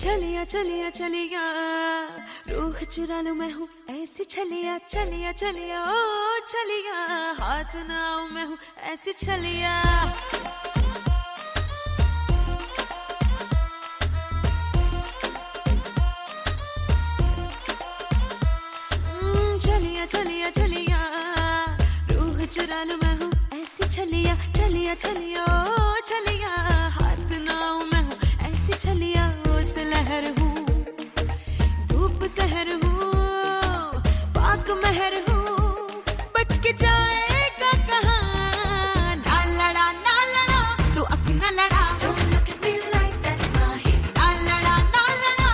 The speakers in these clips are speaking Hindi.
चलिया चलिया चलिया। रूह चुरा लो मैं हूँ ऐसी चलिया चलिया चलिया। ओ चलिया। हाथ ना आऊँ मैं हूँ ऐसी चलिया। हम्म, चलिया चलिया चलिया। रूह चुरा लो मैं हूँ ऐसी चलिया चलिया चलिया। ओ चलिया। पाक महर हूँ बच के जाएगा कहाँ? ना लड़ा ना लड़ा तू अपना लड़ा। Look at me like that, Mahi. ना लड़ा ना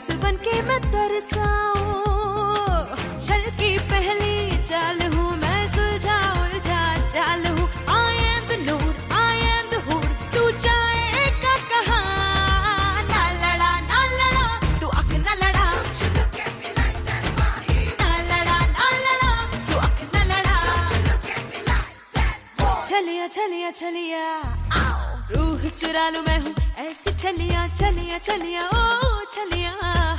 प्यास बन के मैं तरसाऊं। छल की पहली चाल हूँ मैं सुलझा उलझा चाल हूँ नूर हूर, तू कहाँ। ना लड़ा ना लड़ा, तू न लड़ा। ना लड़ा ना लड़ा, तू न लड़ा। चलिया चलिया आओ। रूह चुरा लूँ मैं हूँ, ऐसी चलिया चलिया चलिया ओ। चलिया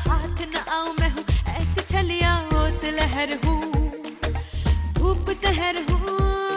हाथ न आऊँ मैं हूँ ऐसी छलिया ओस लहर हूँ। धूप सहर हूँ।